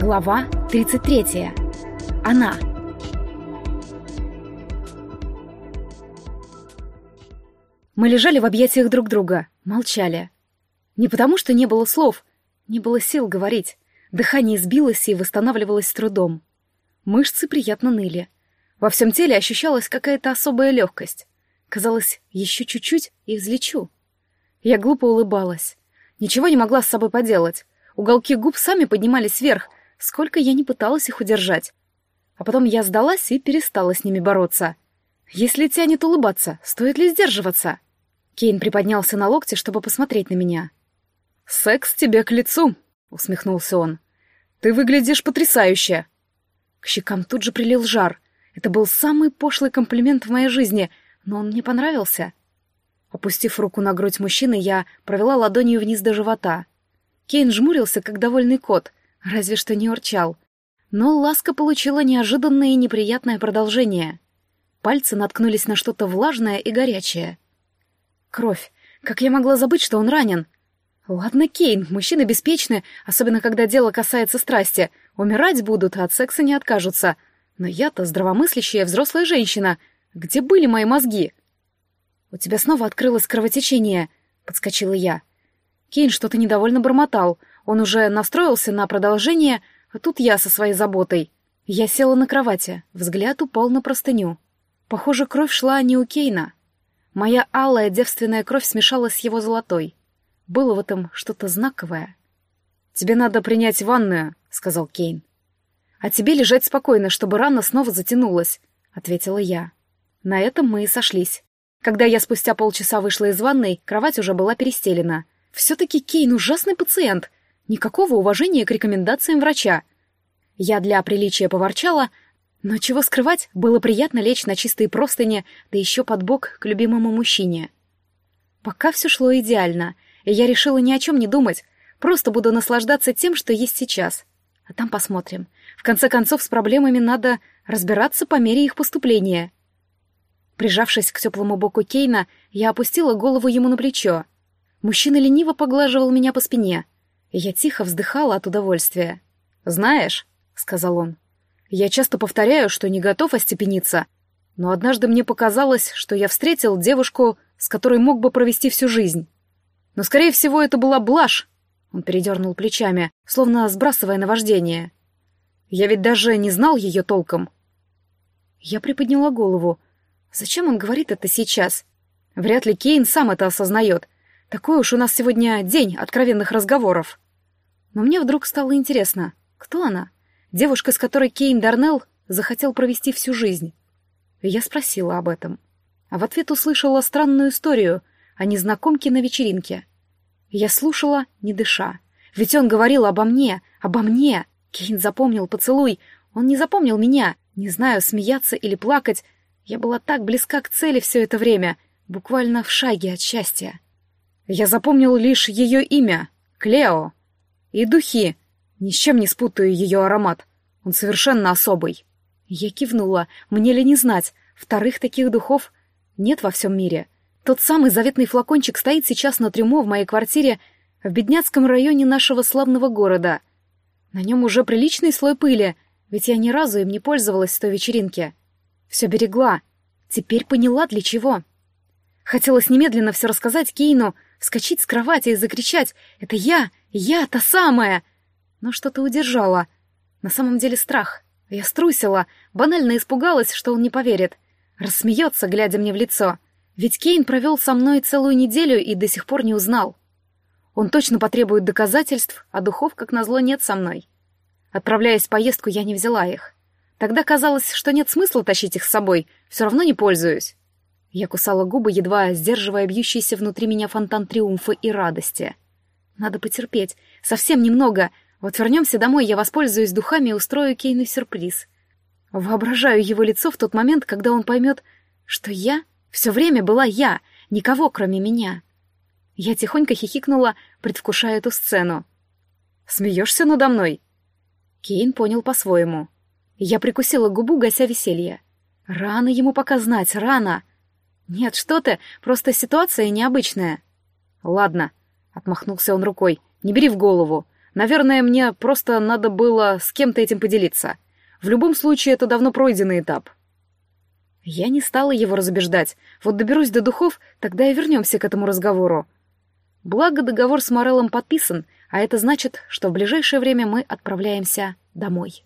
Глава 33. Она. Мы лежали в объятиях друг друга, молчали. Не потому, что не было слов, не было сил говорить. Дыхание сбилось и восстанавливалось с трудом. Мышцы приятно ныли. Во всем теле ощущалась какая-то особая легкость. Казалось, еще чуть-чуть и взлечу. Я глупо улыбалась. Ничего не могла с собой поделать. Уголки губ сами поднимались вверх, сколько я не пыталась их удержать. А потом я сдалась и перестала с ними бороться. Если тянет улыбаться, стоит ли сдерживаться? Кейн приподнялся на локте, чтобы посмотреть на меня. «Секс тебе к лицу», — усмехнулся он. «Ты выглядишь потрясающе». К щекам тут же прилил жар. Это был самый пошлый комплимент в моей жизни, но он мне понравился. Опустив руку на грудь мужчины, я провела ладонью вниз до живота. Кейн жмурился, как довольный кот, разве что не урчал. Но ласка получила неожиданное и неприятное продолжение. Пальцы наткнулись на что-то влажное и горячее. Кровь. Как я могла забыть, что он ранен? Ладно, Кейн, мужчины беспечны, особенно когда дело касается страсти. Умирать будут, а от секса не откажутся. Но я-то здравомыслящая взрослая женщина. Где были мои мозги? У тебя снова открылось кровотечение, подскочила я. Кейн что-то недовольно бормотал. Он уже настроился на продолжение, а тут я со своей заботой. Я села на кровати, взгляд упал на простыню. Похоже, кровь шла не у Кейна. Моя алая девственная кровь смешалась с его золотой. Было в этом что-то знаковое. «Тебе надо принять ванную», — сказал Кейн. «А тебе лежать спокойно, чтобы рана снова затянулась», — ответила я. На этом мы и сошлись. Когда я спустя полчаса вышла из ванной, кровать уже была перестелена. Все-таки Кейн ужасный пациент. Никакого уважения к рекомендациям врача. Я для приличия поворчала, но чего скрывать, было приятно лечь на чистые простыни, да еще под бок к любимому мужчине. Пока все шло идеально, и я решила ни о чем не думать, просто буду наслаждаться тем, что есть сейчас. А там посмотрим. В конце концов, с проблемами надо разбираться по мере их поступления. Прижавшись к теплому боку Кейна, я опустила голову ему на плечо. Мужчина лениво поглаживал меня по спине, я тихо вздыхала от удовольствия. «Знаешь», — сказал он, я часто повторяю, что не готов остепениться, но однажды мне показалось, что я встретил девушку, с которой мог бы провести всю жизнь. Но, скорее всего, это была блажь. Он передернул плечами, словно сбрасывая наваждение. Я ведь даже не знал ее толком. Я приподняла голову. Зачем он говорит это сейчас? Вряд ли Кейн сам это осознает. Такой уж у нас сегодня день откровенных разговоров. Но мне вдруг стало интересно, кто она? Девушка, с которой Кейн Дарнелл захотел провести всю жизнь. я спросила об этом. А в ответ услышала странную историю о незнакомке на вечеринке. Я слушала, не дыша. Ведь он говорил обо мне, обо мне. Кейн запомнил поцелуй. Он не запомнил меня. Не знаю, смеяться или плакать. Я была так близка к цели все это время, буквально в шаге от счастья. Я запомнил лишь ее имя — Клео. И духи, ни с чем не спутаю ее аромат. Он совершенно особый. Я кивнула. Мне ли не знать? Вторых таких духов нет во всем мире. Тот самый заветный флакончик стоит сейчас на трюмо в моей квартире в бедняцком районе нашего славного города. На нем уже приличный слой пыли, ведь я ни разу им не пользовалась с той вечеринки. Все берегла. Теперь поняла, для чего. Хотелось немедленно все рассказать Кейну, вскочить с кровати и закричать «Это я! Я та самая!» но что-то удержало. На самом деле страх. Я струсила, банально испугалась, что он не поверит. Рассмеется, глядя мне в лицо. Ведь Кейн провел со мной целую неделю и до сих пор не узнал. Он точно потребует доказательств, а духов, как назло, нет со мной. Отправляясь в поездку, я не взяла их. Тогда казалось, что нет смысла тащить их с собой, все равно не пользуюсь. Я кусала губы, едва сдерживая бьющийся внутри меня фонтан триумфа и радости. Надо потерпеть, совсем немного — вот вернемся домой, я воспользуюсь духами и устрою Кейну сюрприз. Воображаю его лицо в тот момент, когда он поймет, что я все время была я, никого, кроме меня. Я тихонько хихикнула, предвкушая эту сцену. «Смеешься надо мной?» Кейн понял по-своему. Я прикусила губу, гася веселье. Рано ему пока знать, рано. Нет, что ты, просто ситуация необычная. Ладно, Отмахнулся он рукой. «Не бери в голову. Наверное, мне просто надо было с кем-то этим поделиться. В любом случае, это давно пройденный этап». Я не стала его разубеждать. Вот доберусь до духов, тогда и вернемся к этому разговору. Благо, договор с Мореллом подписан, а это значит, что в ближайшее время мы отправляемся домой.